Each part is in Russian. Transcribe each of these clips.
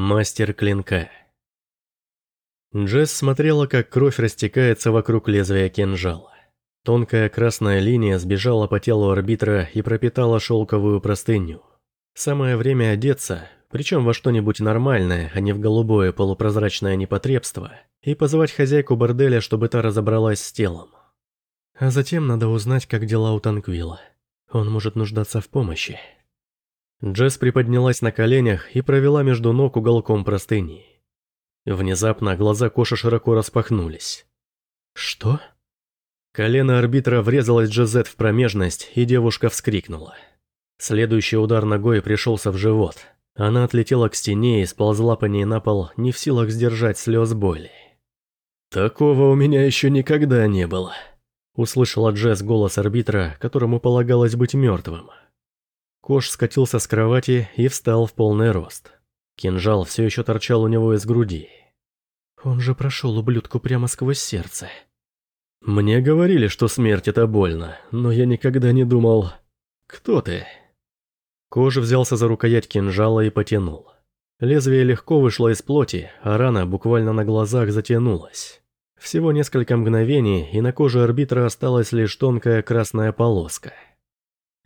Мастер клинка. Джесс смотрела, как кровь растекается вокруг лезвия кинжала. Тонкая красная линия сбежала по телу арбитра и пропитала шелковую простыню. Самое время одеться, причем во что-нибудь нормальное, а не в голубое полупрозрачное непотребство, и позвать хозяйку борделя, чтобы та разобралась с телом. А затем надо узнать, как дела у Танквила. Он может нуждаться в помощи. Джесс приподнялась на коленях и провела между ног уголком простыни. Внезапно глаза Коши широко распахнулись. «Что?» Колено арбитра врезалось Джезет в промежность, и девушка вскрикнула. Следующий удар ногой пришелся в живот. Она отлетела к стене и сползла по ней на пол, не в силах сдержать слез боли. «Такого у меня еще никогда не было», — услышала Джесс голос арбитра, которому полагалось быть мертвым. Кош скатился с кровати и встал в полный рост. Кинжал все еще торчал у него из груди. Он же прошел ублюдку прямо сквозь сердце. Мне говорили, что смерть это больно, но я никогда не думал... Кто ты? Кош взялся за рукоять кинжала и потянул. Лезвие легко вышло из плоти, а рана буквально на глазах затянулась. Всего несколько мгновений, и на коже арбитра осталась лишь тонкая красная полоска –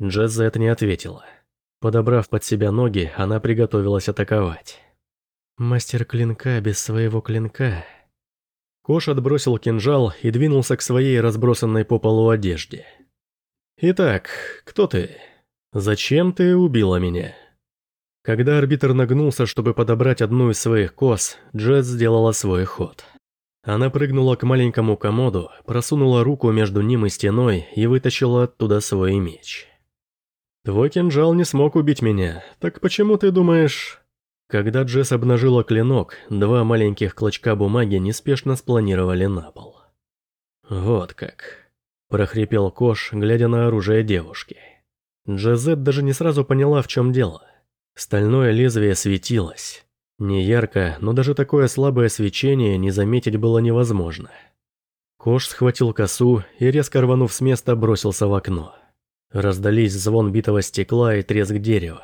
Джезет не ответила. Подобрав под себя ноги, она приготовилась атаковать. Мастер клинка без своего клинка. Кош отбросил кинжал и двинулся к своей разбросанной по полу одежде. «Итак, кто ты? Зачем ты убила меня?» Когда арбитр нагнулся, чтобы подобрать одну из своих кос, Джет сделала свой ход. Она прыгнула к маленькому комоду, просунула руку между ним и стеной и вытащила оттуда свой меч. «Твой кинжал не смог убить меня, так почему ты думаешь...» Когда Джесс обнажила клинок, два маленьких клочка бумаги неспешно спланировали на пол. «Вот как...» – прохрипел Кош, глядя на оружие девушки. Джезет даже не сразу поняла, в чем дело. Стальное лезвие светилось. Не ярко, но даже такое слабое свечение не заметить было невозможно. Кош схватил косу и, резко рванув с места, бросился в окно. Раздались звон битого стекла и треск дерева.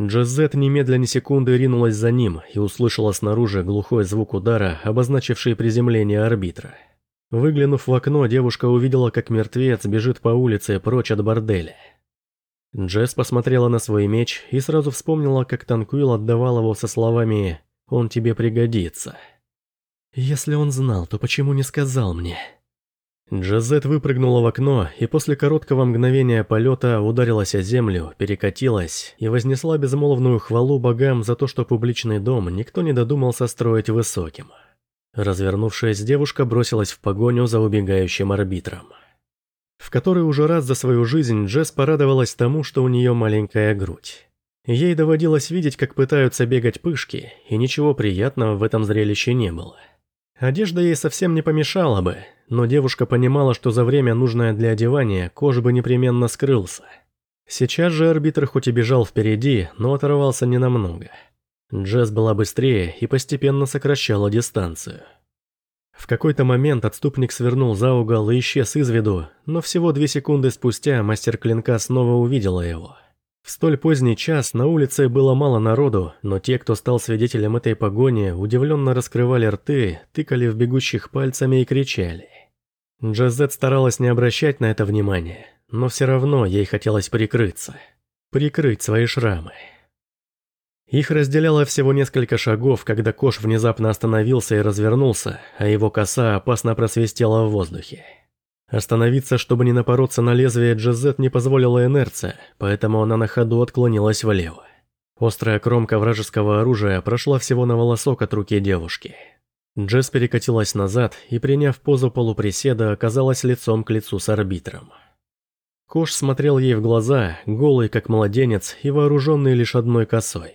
Джезет немедленно секунды ринулась за ним и услышала снаружи глухой звук удара, обозначивший приземление арбитра. Выглянув в окно, девушка увидела, как мертвец бежит по улице прочь от борделя. Джесс посмотрела на свой меч и сразу вспомнила, как Танкуил отдавал его со словами «Он тебе пригодится». «Если он знал, то почему не сказал мне?» Джазет выпрыгнула в окно и после короткого мгновения полета ударилась о землю, перекатилась и вознесла безмолвную хвалу богам за то, что публичный дом никто не додумался строить высоким. Развернувшись, девушка бросилась в погоню за убегающим арбитром. В который уже раз за свою жизнь Джесс порадовалась тому, что у нее маленькая грудь. Ей доводилось видеть, как пытаются бегать пышки, и ничего приятного в этом зрелище не было. Одежда ей совсем не помешала бы, но девушка понимала, что за время, нужное для одевания, кож бы непременно скрылся. Сейчас же арбитр хоть и бежал впереди, но оторвался ненамного. Джесс была быстрее и постепенно сокращала дистанцию. В какой-то момент отступник свернул за угол и исчез из виду, но всего две секунды спустя мастер клинка снова увидела его. В столь поздний час на улице было мало народу, но те, кто стал свидетелем этой погони, удивленно раскрывали рты, тыкали в бегущих пальцами и кричали. Джазет старалась не обращать на это внимания, но все равно ей хотелось прикрыться. Прикрыть свои шрамы. Их разделяло всего несколько шагов, когда Кош внезапно остановился и развернулся, а его коса опасно просвистела в воздухе. Остановиться, чтобы не напороться на лезвие Джезет не позволила инерция, поэтому она на ходу отклонилась влево. Острая кромка вражеского оружия прошла всего на волосок от руки девушки. Джесс перекатилась назад и, приняв позу полуприседа, оказалась лицом к лицу с арбитром. Кош смотрел ей в глаза, голый как младенец и вооруженный лишь одной косой.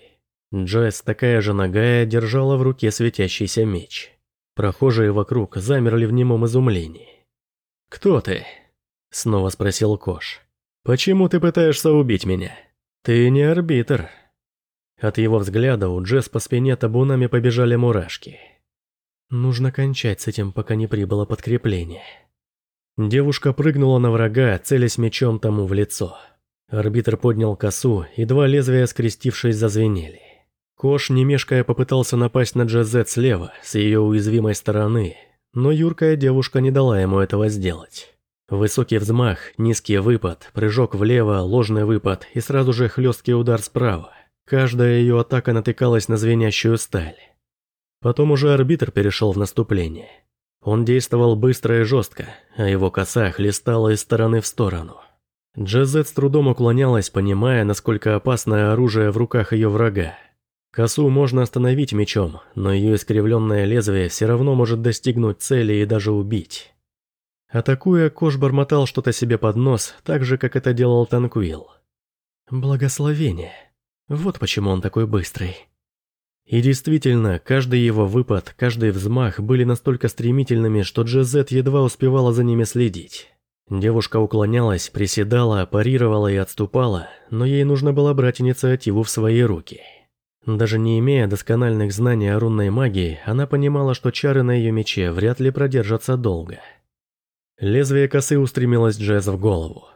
Джесс, такая же ногая, держала в руке светящийся меч. Прохожие вокруг замерли в немом изумлении. «Кто ты?» – снова спросил Кош. «Почему ты пытаешься убить меня? Ты не арбитр». От его взгляда у Джесс по спине табунами побежали мурашки. Нужно кончать с этим, пока не прибыло подкрепление. Девушка прыгнула на врага, целясь мечом тому в лицо. Арбитр поднял косу, и два лезвия, скрестившись, зазвенели. Кош, не мешкая, попытался напасть на Джазет слева, с ее уязвимой стороны, но юркая девушка не дала ему этого сделать. Высокий взмах, низкий выпад, прыжок влево, ложный выпад и сразу же хлесткий удар справа. Каждая ее атака натыкалась на звенящую сталь. Потом уже арбитр перешел в наступление. Он действовал быстро и жестко, а его коса хлестала из стороны в сторону. Джазет с трудом уклонялась, понимая, насколько опасное оружие в руках ее врага. Косу можно остановить мечом, но ее искривленное лезвие все равно может достигнуть цели и даже убить. Атакуя, Кош бормотал что-то себе под нос, так же, как это делал Танкуил. Благословение. Вот почему он такой быстрый. И действительно, каждый его выпад, каждый взмах были настолько стремительными, что Джезет едва успевала за ними следить. Девушка уклонялась, приседала, парировала и отступала, но ей нужно было брать инициативу в свои руки. Даже не имея доскональных знаний о рунной магии, она понимала, что чары на ее мече вряд ли продержатся долго. Лезвие косы устремилось Джез в голову.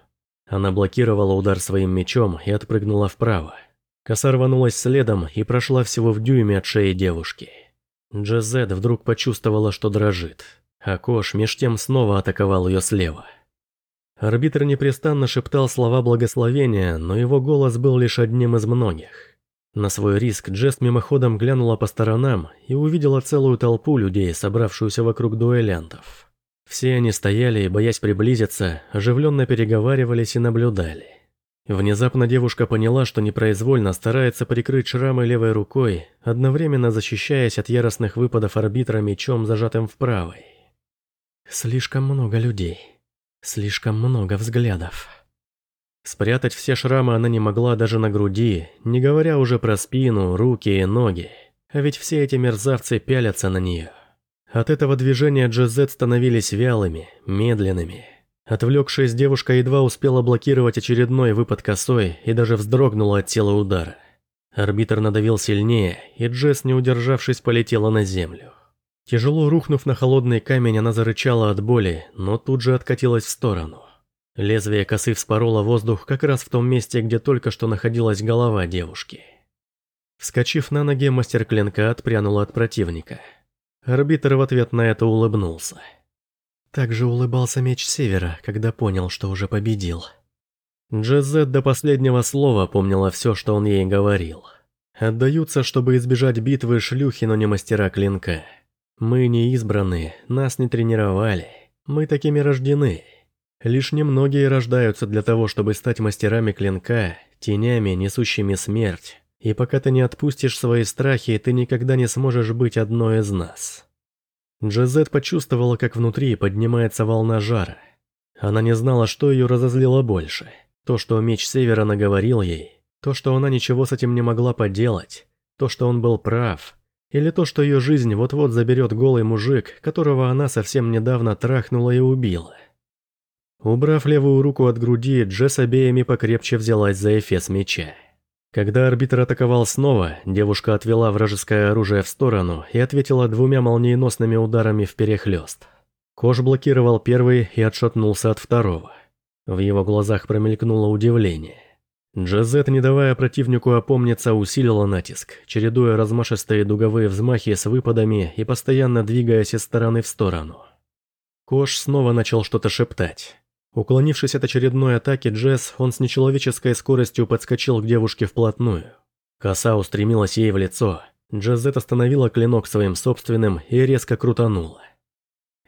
Она блокировала удар своим мечом и отпрыгнула вправо. Коса рванулась следом и прошла всего в дюйме от шеи девушки. Джезет вдруг почувствовала, что дрожит, а Кош меж тем снова атаковал ее слева. Арбитр непрестанно шептал слова благословения, но его голос был лишь одним из многих. На свой риск Джесс мимоходом глянула по сторонам и увидела целую толпу людей, собравшуюся вокруг дуэлянтов. Все они стояли боясь приблизиться, оживленно переговаривались и наблюдали. Внезапно девушка поняла, что непроизвольно старается прикрыть шрамы левой рукой, одновременно защищаясь от яростных выпадов арбитра мечом, зажатым в правой. Слишком много людей. Слишком много взглядов. Спрятать все шрамы она не могла даже на груди, не говоря уже про спину, руки и ноги. А ведь все эти мерзавцы пялятся на нее. От этого движения Джезет становились вялыми, медленными. Отвлекшись, девушка едва успела блокировать очередной выпад косой и даже вздрогнула от тела удара. Арбитр надавил сильнее, и Джесс, не удержавшись, полетела на землю. Тяжело рухнув на холодный камень, она зарычала от боли, но тут же откатилась в сторону. Лезвие косы вспороло воздух как раз в том месте, где только что находилась голова девушки. Вскочив на ноги, мастер клинка отпрянула от противника. Арбитр в ответ на это улыбнулся. Также улыбался меч Севера, когда понял, что уже победил. Джезет до последнего слова помнила все, что он ей говорил. Отдаются, чтобы избежать битвы шлюхи, но не мастера клинка. Мы не избранные, нас не тренировали. Мы такими рождены. Лишь немногие рождаются для того, чтобы стать мастерами клинка, тенями, несущими смерть. И пока ты не отпустишь свои страхи, ты никогда не сможешь быть одной из нас. Джезет почувствовала, как внутри поднимается волна жара. Она не знала, что ее разозлило больше. То, что меч Севера наговорил ей, то, что она ничего с этим не могла поделать, то, что он был прав, или то, что ее жизнь вот-вот заберет голый мужик, которого она совсем недавно трахнула и убила. Убрав левую руку от груди, Джесс обеими покрепче взялась за эфес меча. Когда арбитр атаковал снова, девушка отвела вражеское оружие в сторону и ответила двумя молниеносными ударами в перехлёст. Кош блокировал первый и отшатнулся от второго. В его глазах промелькнуло удивление. Джазет, не давая противнику опомниться, усилила натиск, чередуя размашистые дуговые взмахи с выпадами и постоянно двигаясь из стороны в сторону. Кош снова начал что-то шептать. Уклонившись от очередной атаки Джесс, он с нечеловеческой скоростью подскочил к девушке вплотную. Коса устремилась ей в лицо. Джазет остановила клинок своим собственным и резко крутанула.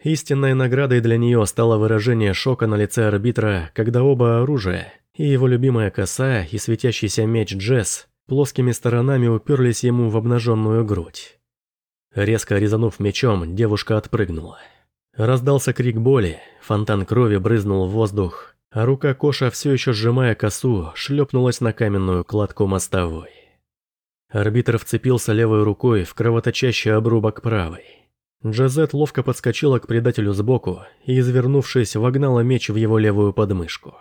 Истинной наградой для нее стало выражение шока на лице арбитра, когда оба оружия, и его любимая коса, и светящийся меч Джесс плоскими сторонами уперлись ему в обнаженную грудь. Резко резанув мечом, девушка отпрыгнула. Раздался крик боли, фонтан крови брызнул в воздух, а рука Коша, все еще сжимая косу, шлепнулась на каменную кладку мостовой. Арбитр вцепился левой рукой в кровоточащий обрубок правой. Джазет ловко подскочила к предателю сбоку и, извернувшись, вогнала меч в его левую подмышку.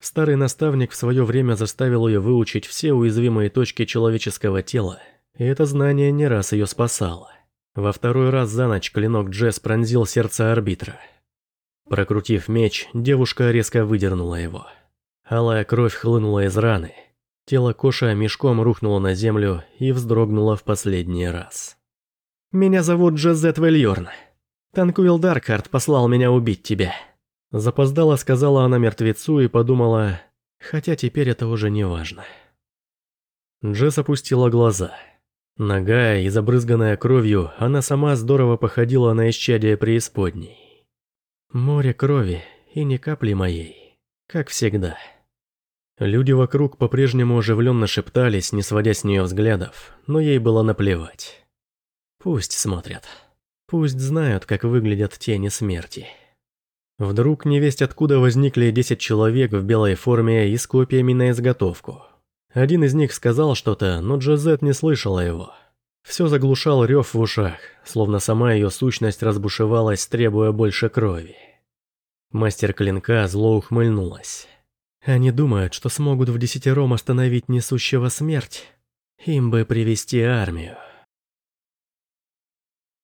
Старый наставник в свое время заставил ее выучить все уязвимые точки человеческого тела, и это знание не раз ее спасало. Во второй раз за ночь клинок Джесс пронзил сердце арбитра. Прокрутив меч, девушка резко выдернула его. Алая кровь хлынула из раны. Тело Коша мешком рухнуло на землю и вздрогнуло в последний раз. «Меня зовут Джозет Вельорн. Танкуил Даркхарт послал меня убить тебя». Запоздала сказала она мертвецу и подумала, хотя теперь это уже не важно. Джесс опустила глаза. Ногая и забрызганная кровью, она сама здорово походила на исчадие преисподней. Море крови и ни капли моей, как всегда. Люди вокруг по-прежнему оживленно шептались, не сводя с нее взглядов, но ей было наплевать. Пусть смотрят. Пусть знают, как выглядят тени смерти. Вдруг невесть откуда возникли десять человек в белой форме и с копьями на изготовку. Один из них сказал что-то, но Джозет не слышала его. Все заглушал рев в ушах, словно сама ее сущность разбушевалась, требуя больше крови. Мастер клинка зло ухмыльнулась. Они думают, что смогут в десятером остановить несущего смерть. Им бы привести армию.